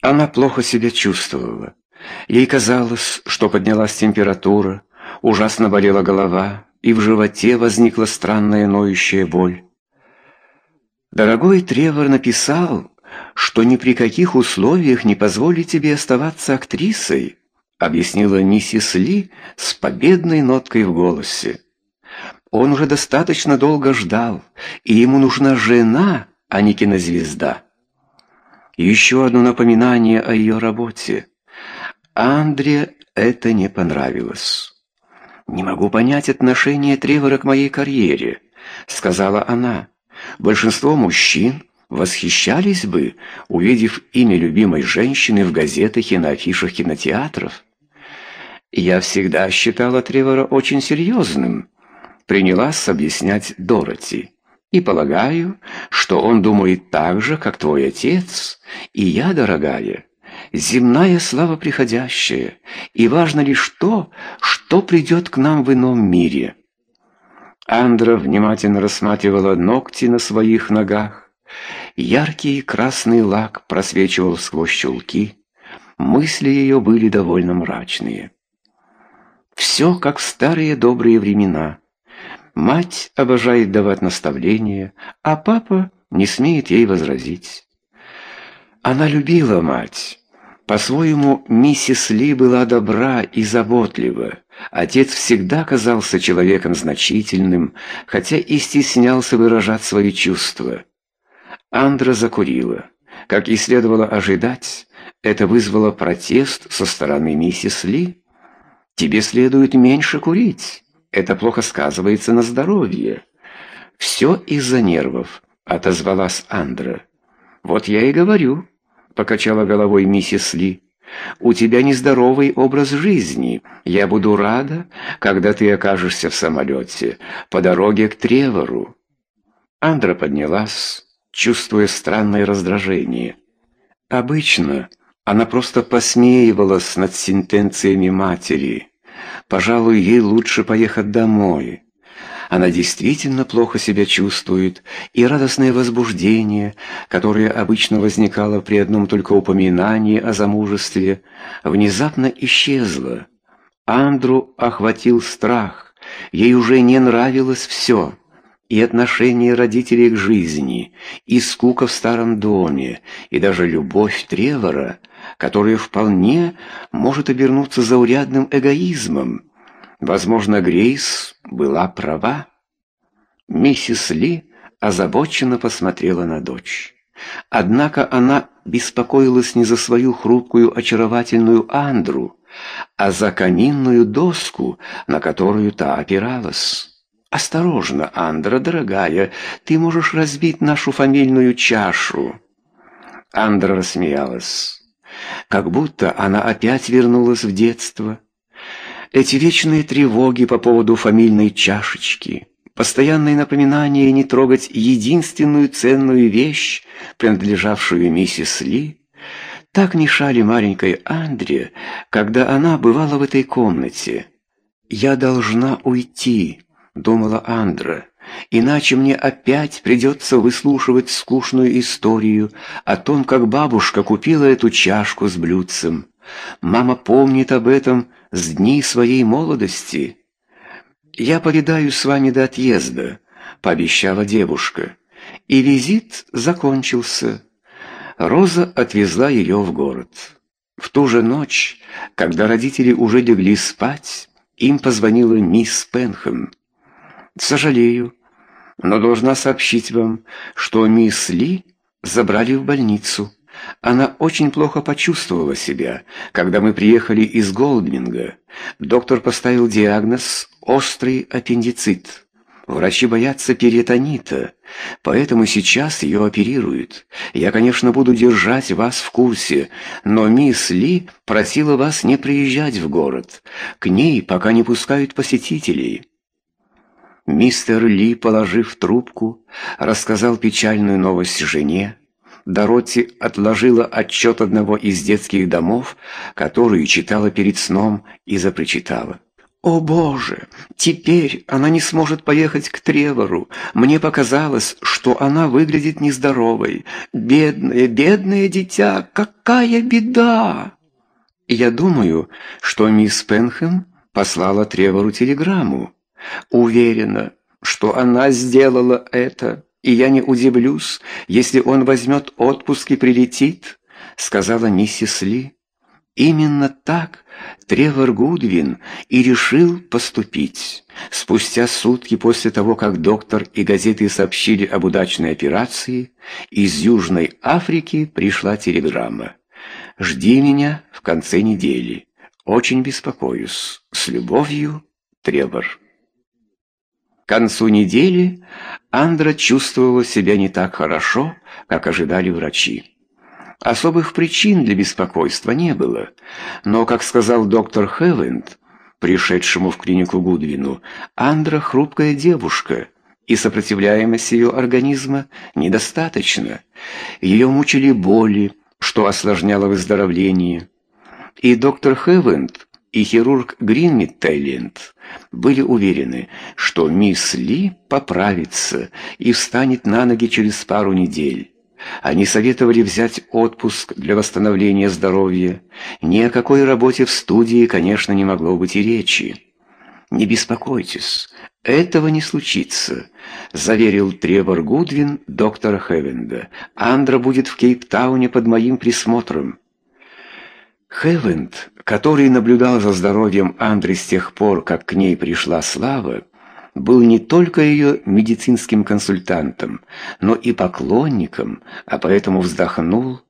Она плохо себя чувствовала. Ей казалось, что поднялась температура, ужасно болела голова, и в животе возникла странная ноющая боль. Дорогой Тревор написал, что ни при каких условиях не позволит тебе оставаться актрисой, объяснила миссис Ли с победной ноткой в голосе. Он уже достаточно долго ждал, и ему нужна жена, а не кинозвезда. Еще одно напоминание о ее работе. Андре это не понравилось. «Не могу понять отношение Тревора к моей карьере», — сказала она. «Большинство мужчин восхищались бы, увидев имя любимой женщины в газетах и на афишах кинотеатров. Я всегда считала Тревора очень серьезным», — принялась объяснять Дороти. «И полагаю, что он думает так же, как твой отец, и я, дорогая» земная слава приходящая, и важно лишь то, что придет к нам в ином мире. Андра внимательно рассматривала ногти на своих ногах. Яркий красный лак просвечивал сквозь щелки. Мысли ее были довольно мрачные. Все как в старые добрые времена. Мать обожает давать наставления, а папа не смеет ей возразить. Она любила мать, по-своему, миссис Ли была добра и заботлива. Отец всегда казался человеком значительным, хотя и стеснялся выражать свои чувства. Андра закурила. Как и следовало ожидать, это вызвало протест со стороны миссис Ли. «Тебе следует меньше курить. Это плохо сказывается на здоровье». «Все из-за нервов», — отозвалась Андра. «Вот я и говорю». — покачала головой миссис Ли. «У тебя нездоровый образ жизни. Я буду рада, когда ты окажешься в самолете по дороге к Тревору». Андра поднялась, чувствуя странное раздражение. Обычно она просто посмеивалась над сентенциями матери. Пожалуй, ей лучше поехать домой. Она действительно плохо себя чувствует, и радостное возбуждение, которое обычно возникало при одном только упоминании о замужестве, внезапно исчезло. Андру охватил страх, ей уже не нравилось все и отношение родителей к жизни, и скука в старом доме, и даже любовь Тревора, которая вполне может обернуться заурядным эгоизмом. Возможно, Грейс была права. Миссис Ли озабоченно посмотрела на дочь. Однако она беспокоилась не за свою хрупкую очаровательную Андру, а за каминную доску, на которую та опиралась. «Осторожно, Андра, дорогая, ты можешь разбить нашу фамильную чашу». Андра рассмеялась, как будто она опять вернулась в детство. Эти вечные тревоги по поводу фамильной чашечки, постоянное напоминание не трогать единственную ценную вещь, принадлежавшую миссис Ли, так мешали маленькой Андре, когда она бывала в этой комнате. «Я должна уйти», — думала Андра, «иначе мне опять придется выслушивать скучную историю о том, как бабушка купила эту чашку с блюдцем. Мама помнит об этом с дней своей молодости. «Я повидаюсь с вами до отъезда», — пообещала девушка. И визит закончился. Роза отвезла ее в город. В ту же ночь, когда родители уже легли спать, им позвонила мисс Пенхэм. «Сожалею, но должна сообщить вам, что мисс Ли забрали в больницу». Она очень плохо почувствовала себя, когда мы приехали из Голдминга. Доктор поставил диагноз «острый аппендицит». Врачи боятся перитонита, поэтому сейчас ее оперируют. Я, конечно, буду держать вас в курсе, но мисс Ли просила вас не приезжать в город. К ней пока не пускают посетителей». Мистер Ли, положив трубку, рассказал печальную новость жене, Дороти отложила отчет одного из детских домов, который читала перед сном и запричитала. «О боже! Теперь она не сможет поехать к Тревору. Мне показалось, что она выглядит нездоровой. Бедное, бедное дитя! Какая беда!» Я думаю, что мисс Пенхэм послала Тревору телеграмму. Уверена, что она сделала это, и я не удивлюсь, если он возьмет отпуск и прилетит, сказала миссис Ли. Именно так Тревор Гудвин и решил поступить. Спустя сутки после того, как доктор и газеты сообщили об удачной операции, из Южной Африки пришла телеграмма. «Жди меня в конце недели. Очень беспокоюсь. С любовью, Тревор». Концу недели Андра чувствовала себя не так хорошо, как ожидали врачи. Особых причин для беспокойства не было, но, как сказал доктор Хевенд, пришедшему в клинику Гудвину, Андра хрупкая девушка, и сопротивляемость ее организма недостаточно. Ее мучили боли, что осложняло выздоровление. И доктор Хевенд, и хирург Гринмит Тайленд были уверены, что мисс Ли поправится и встанет на ноги через пару недель. Они советовали взять отпуск для восстановления здоровья. Ни о какой работе в студии, конечно, не могло быть и речи. «Не беспокойтесь, этого не случится», — заверил Тревор Гудвин доктора Хевенда. «Андра будет в Кейптауне под моим присмотром». Хевенд, который наблюдал за здоровьем Андры с тех пор, как к ней пришла слава, был не только ее медицинским консультантом, но и поклонником, а поэтому вздохнул.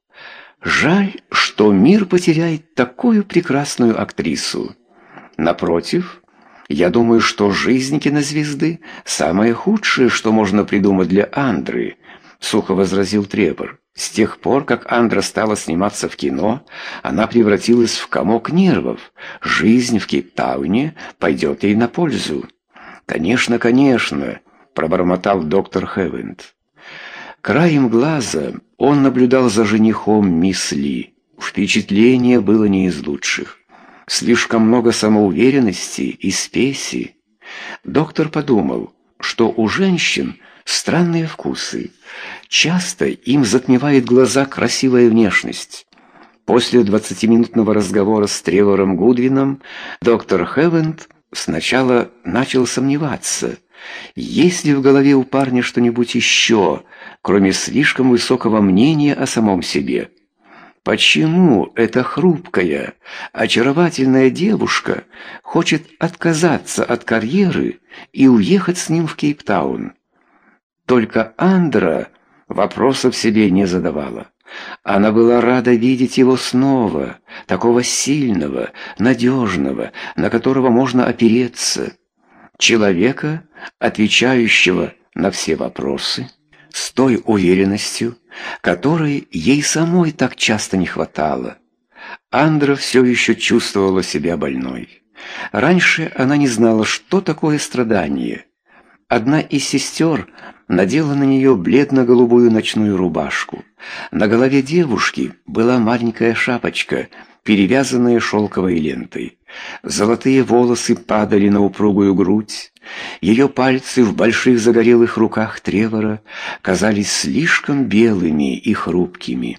Жаль, что мир потеряет такую прекрасную актрису. Напротив, я думаю, что жизнь кинозвезды – самое худшее, что можно придумать для Андры, сухо возразил Требор. С тех пор, как Андра стала сниматься в кино, она превратилась в комок нервов. Жизнь в Кейптауне пойдет ей на пользу. «Конечно, конечно», — пробормотал доктор Хевенд. Краем глаза он наблюдал за женихом мисс Ли. Впечатление было не из лучших. Слишком много самоуверенности и спеси. Доктор подумал, что у женщин странные вкусы. Часто им затмевает глаза красивая внешность. После двадцатиминутного разговора с Тревором Гудвином доктор Хевенд Сначала начал сомневаться, есть ли в голове у парня что-нибудь еще, кроме слишком высокого мнения о самом себе. Почему эта хрупкая, очаровательная девушка хочет отказаться от карьеры и уехать с ним в Кейптаун? Только Андра вопросов себе не задавала. Она была рада видеть его снова, такого сильного, надежного, на которого можно опереться. Человека, отвечающего на все вопросы, с той уверенностью, которой ей самой так часто не хватало. Андра все еще чувствовала себя больной. Раньше она не знала, что такое страдание. Одна из сестер надела на нее бледно-голубую ночную рубашку. На голове девушки была маленькая шапочка, перевязанная шелковой лентой. Золотые волосы падали на упругую грудь. Ее пальцы в больших загорелых руках Тревора казались слишком белыми и хрупкими.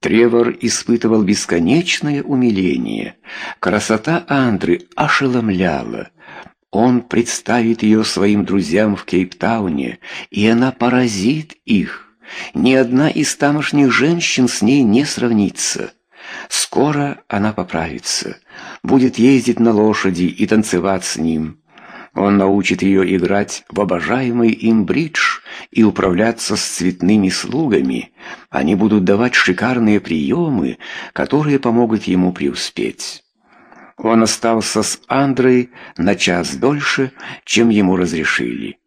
Тревор испытывал бесконечное умиление. Красота Андры ошеломляла. Он представит ее своим друзьям в Кейптауне, и она поразит их. Ни одна из тамошних женщин с ней не сравнится. Скоро она поправится, будет ездить на лошади и танцевать с ним. Он научит ее играть в обожаемый им бридж и управляться с цветными слугами. Они будут давать шикарные приемы, которые помогут ему преуспеть. Он остался с Андрой на час дольше, чем ему разрешили.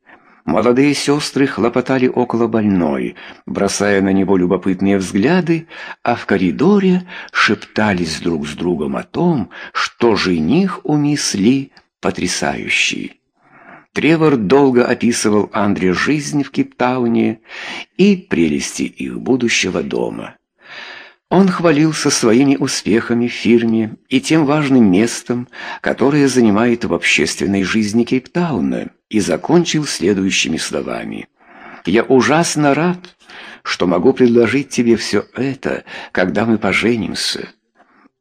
Молодые сестры хлопотали около больной, бросая на него любопытные взгляды, а в коридоре шептались друг с другом о том, что жених у мисс Ли потрясающий. Тревор долго описывал Андре жизнь в Киптауне и прелести их будущего дома. Он хвалился своими успехами в фирме и тем важным местом, которое занимает в общественной жизни Кейптауна, и закончил следующими словами. «Я ужасно рад, что могу предложить тебе все это, когда мы поженимся».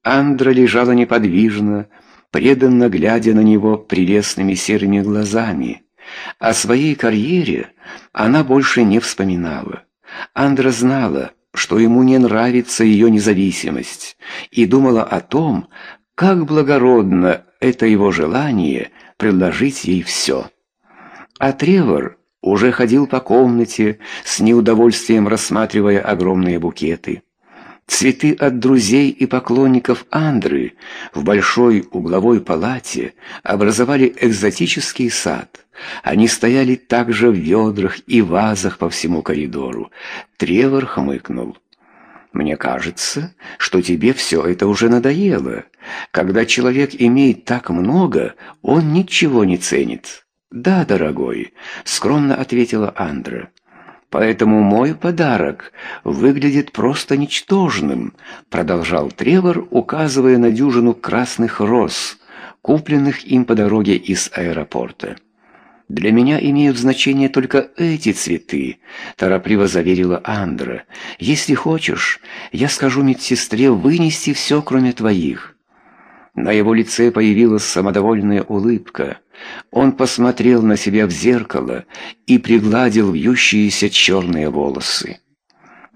Андра лежала неподвижно, преданно глядя на него прелестными серыми глазами. О своей карьере она больше не вспоминала. Андра знала, что ему не нравится ее независимость, и думала о том, как благородно это его желание предложить ей все. А Тревор уже ходил по комнате, с неудовольствием рассматривая огромные букеты. Цветы от друзей и поклонников Андры в большой угловой палате образовали экзотический сад. Они стояли также в ведрах и вазах по всему коридору. Тревор хмыкнул. «Мне кажется, что тебе все это уже надоело. Когда человек имеет так много, он ничего не ценит». «Да, дорогой», — скромно ответила Андра. Поэтому мой подарок выглядит просто ничтожным, продолжал Тревор, указывая на дюжину красных роз, купленных им по дороге из аэропорта. Для меня имеют значение только эти цветы, торопливо заверила Андра. Если хочешь, я скажу медсестре вынести все, кроме твоих. На его лице появилась самодовольная улыбка. Он посмотрел на себя в зеркало и пригладил вьющиеся черные волосы.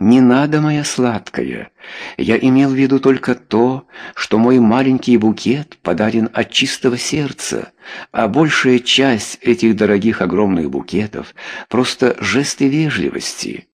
«Не надо, моя сладкая. Я имел в виду только то, что мой маленький букет подарен от чистого сердца, а большая часть этих дорогих огромных букетов — просто жесты вежливости».